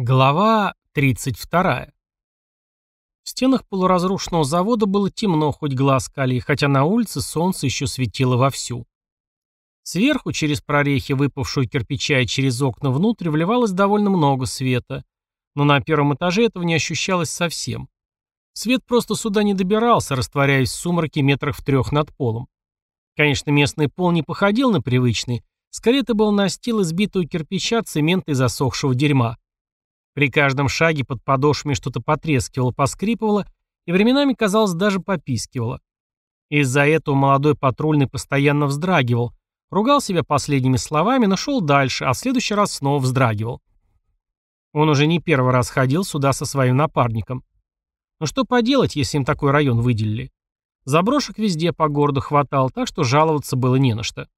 Глава 32. В стенах полуразрушенного завода было темно, хоть глаз кали, хотя на улице солнце еще светило вовсю. Сверху, через прорехи, выпавшую кирпича и через окна внутрь, вливалось довольно много света, но на первом этаже этого не ощущалось совсем. Свет просто сюда не добирался, растворяясь в сумраке метрах в трех над полом. Конечно, местный пол не походил на привычный, скорее это был настил из битого кирпича, цемента и засохшего дерьма. При каждом шаге под подошвами что-то потрескивало, поскрипывало и временами, казалось, даже попискивало. Из-за этого молодой патрульный постоянно вздрагивал, ругал себя последними словами, но шел дальше, а в следующий раз снова вздрагивал. Он уже не первый раз ходил сюда со своим напарником. Но что поделать, если им такой район выделили? Заброшек везде по городу хватало, так что жаловаться было не на что.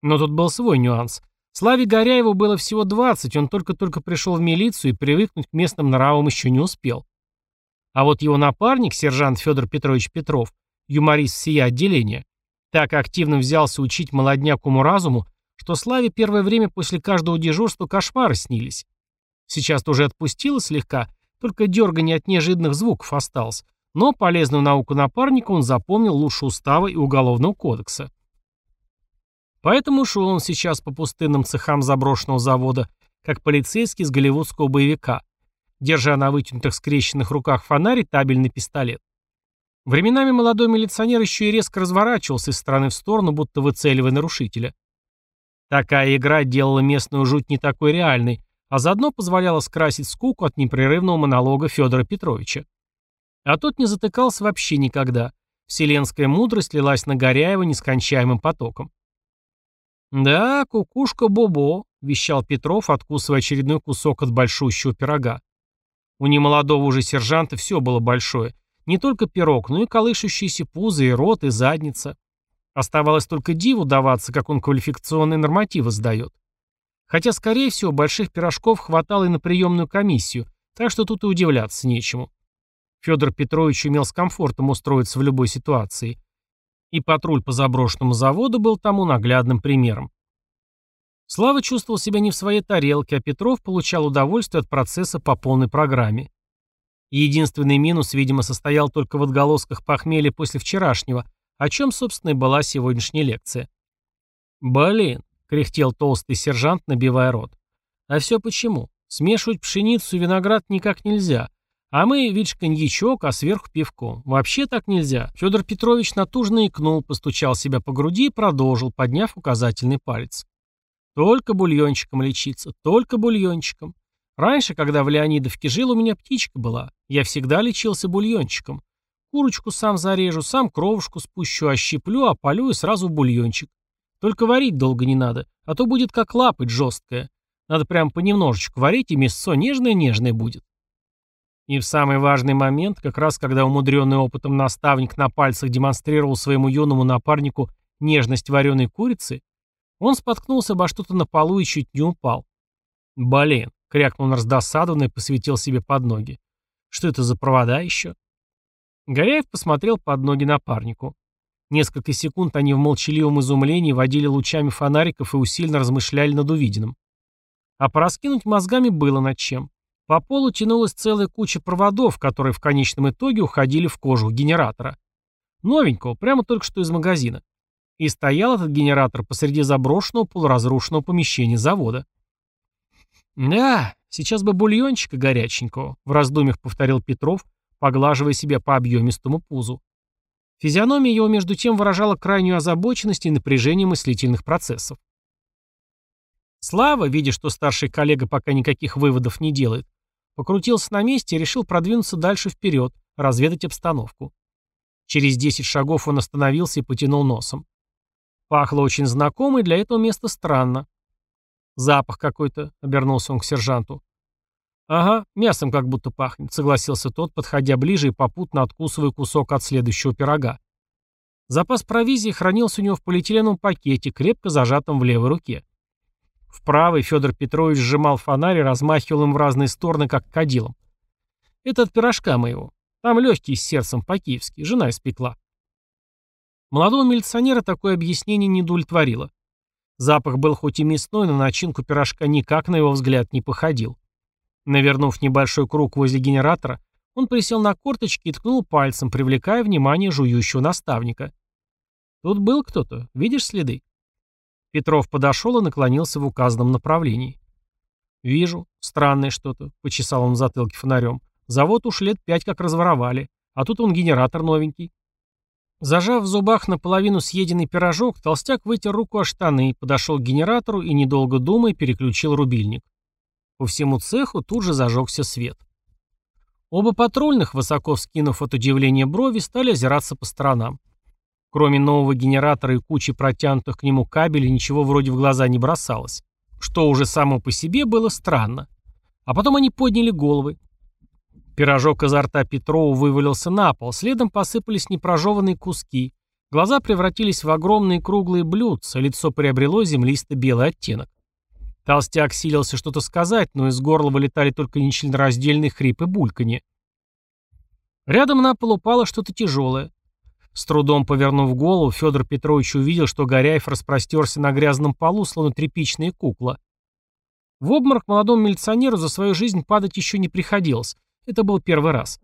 Но тут был свой нюанс. Славе Горяеву было всего 20, он только-только пришел в милицию и привыкнуть к местным нравам еще не успел. А вот его напарник, сержант Федор Петрович Петров, юморист всея отделения, так активно взялся учить молодняк уму-разуму, что Славе первое время после каждого дежурства кошмары снились. Сейчас-то уже отпустило слегка, только дергание от неожиданных звуков осталось, но полезную науку напарника он запомнил лучше устава и уголовного кодекса. Поэтому шел он сейчас по пустынным цехам заброшенного завода, как полицейский с голливудского боевика, держа на вытянутых скрещенных руках фонарь и табельный пистолет. Временами молодой милиционер еще и резко разворачивался из стороны в сторону, будто выцеливая нарушителя. Такая игра делала местную жуть не такой реальной, а заодно позволяла скрасить скуку от непрерывного монолога Федора Петровича. А тот не затыкался вообще никогда. Вселенская мудрость лилась на Горяева нескончаемым потоком. «Да, кукушка Бобо», — вещал Петров, откусывая очередной кусок от большущего пирога. У немолодого уже сержанта все было большое. Не только пирог, но и колышущиеся пузы, и рот, и задница. Оставалось только диву даваться, как он квалификационные нормативы сдает. Хотя, скорее всего, больших пирожков хватало и на приемную комиссию, так что тут и удивляться нечему. Федор Петрович умел с комфортом устроиться в любой ситуации, и патруль по заброшенному заводу был тому наглядным примером. Слава чувствовал себя не в своей тарелке, а Петров получал удовольствие от процесса по полной программе. Единственный минус, видимо, состоял только в отголосках похмелья после вчерашнего, о чем, собственно, и была сегодняшняя лекция. «Блин», — кряхтел толстый сержант, набивая рот. «А все почему? Смешивать пшеницу и виноград никак нельзя. А мы, видишь, коньячок, а сверху пивко. Вообще так нельзя. Федор Петрович натужно икнул, постучал себя по груди и продолжил, подняв указательный палец. Только бульончиком лечиться, только бульончиком. Раньше, когда в Леонидовке жил, у меня птичка была. Я всегда лечился бульончиком. Курочку сам зарежу, сам кровушку спущу, ощиплю, опалю и сразу бульончик. Только варить долго не надо, а то будет как лапать жесткая. Надо прям понемножечку варить, и мясо нежное-нежное будет. И в самый важный момент, как раз когда умудренный опытом наставник на пальцах демонстрировал своему юному напарнику нежность вареной курицы, он споткнулся обо что-то на полу и чуть не упал. «Блин!» — крякнул он раздосадованно и посветил себе под ноги. «Что это за провода еще?» Горяев посмотрел под ноги напарнику. Несколько секунд они в молчаливом изумлении водили лучами фонариков и усиленно размышляли над увиденным. А пораскинуть мозгами было над чем. По полу тянулась целая куча проводов, которые в конечном итоге уходили в кожух генератора. Новенького, прямо только что из магазина. И стоял этот генератор посреди заброшенного полуразрушенного помещения завода. «Да, сейчас бы бульончика горяченького», — в раздумьях повторил Петров, поглаживая себя по объемистому пузу. Физиономия его между тем выражала крайнюю озабоченность и напряжение мыслительных процессов. Слава, видя, что старший коллега пока никаких выводов не делает, Покрутился на месте и решил продвинуться дальше вперед, разведать обстановку. Через 10 шагов он остановился и потянул носом. Пахло очень знакомо и для этого места странно. «Запах какой-то», — обернулся он к сержанту. «Ага, мясом как будто пахнет», — согласился тот, подходя ближе и попутно откусывая кусок от следующего пирога. Запас провизии хранился у него в полиэтиленовом пакете, крепко зажатом в левой руке. В правой Федор Петрович сжимал фонарь и размахивал им в разные стороны, как кадилом. «Это от пирожка моего. Там легкий с сердцем по-киевски. Жена испекла». Молодого милиционера такое объяснение не удовлетворило. Запах был хоть и мясной, но начинку пирожка никак, на его взгляд, не походил. Навернув небольшой круг возле генератора, он присел на корточки и ткнул пальцем, привлекая внимание жующего наставника. «Тут был кто-то. Видишь следы?» Петров подошел и наклонился в указанном направлении. «Вижу. Странное что-то», — почесал он в затылке фонарем. «Завод уж лет пять как разворовали. А тут он генератор новенький». Зажав в зубах наполовину съеденный пирожок, толстяк вытер руку о штаны, подошел к генератору и, недолго думая, переключил рубильник. По всему цеху тут же зажегся свет. Оба патрульных, высоко вскинув от удивления брови, стали озираться по сторонам. Кроме нового генератора и кучи протянутых к нему кабелей, ничего вроде в глаза не бросалось, что уже само по себе было странно. А потом они подняли головы. Пирожок изо рта Петрова вывалился на пол, следом посыпались непрожеванные куски. Глаза превратились в огромные круглые блюдца, лицо приобрело землисто-белый оттенок. Толстяк силился что-то сказать, но из горла вылетали только нечленораздельный хрип и бульканье. Рядом на пол упало что-то тяжелое. С трудом повернув голову, Федор Петрович увидел, что Горяев распростерся на грязном полу, словно тряпичная кукла. В обморок молодому милиционеру за свою жизнь падать еще не приходилось. Это был первый раз.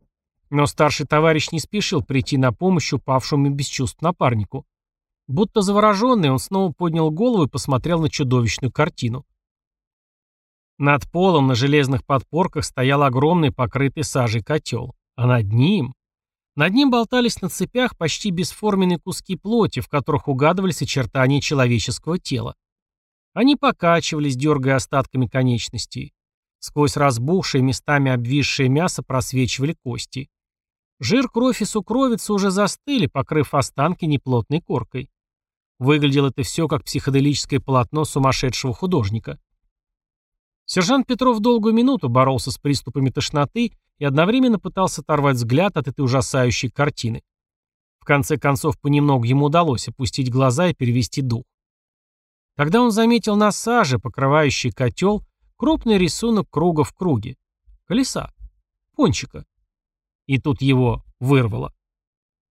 Но старший товарищ не спешил прийти на помощь упавшему без чувств напарнику. Будто завороженный, он снова поднял голову и посмотрел на чудовищную картину. Над полом на железных подпорках стоял огромный покрытый сажей котел. А над ним... Над ним болтались на цепях почти бесформенные куски плоти, в которых угадывались очертания человеческого тела. Они покачивались, дергая остатками конечностей. Сквозь разбухшее, местами обвисшее мясо просвечивали кости. Жир, кровь и сукровица уже застыли, покрыв останки неплотной коркой. Выглядело это все как психоделическое полотно сумасшедшего художника. Сержант Петров долгую минуту боролся с приступами тошноты и одновременно пытался оторвать взгляд от этой ужасающей картины. В конце концов, понемногу ему удалось опустить глаза и перевести дух. Когда он заметил на саже, покрывающий котел, крупный рисунок круга в круге. Колеса. Пончика. И тут его вырвало.